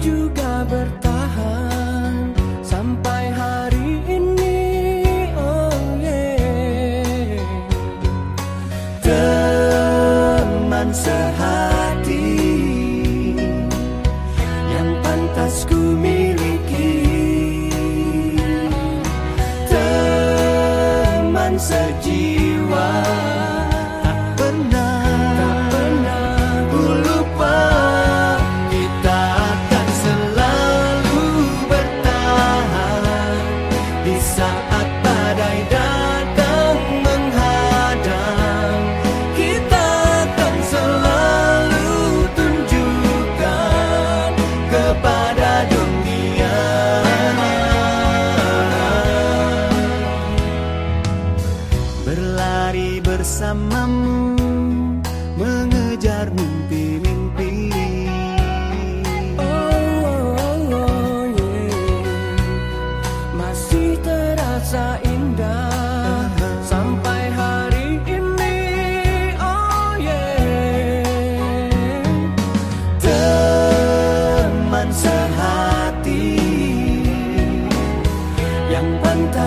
juga bertanya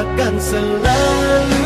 akan selalu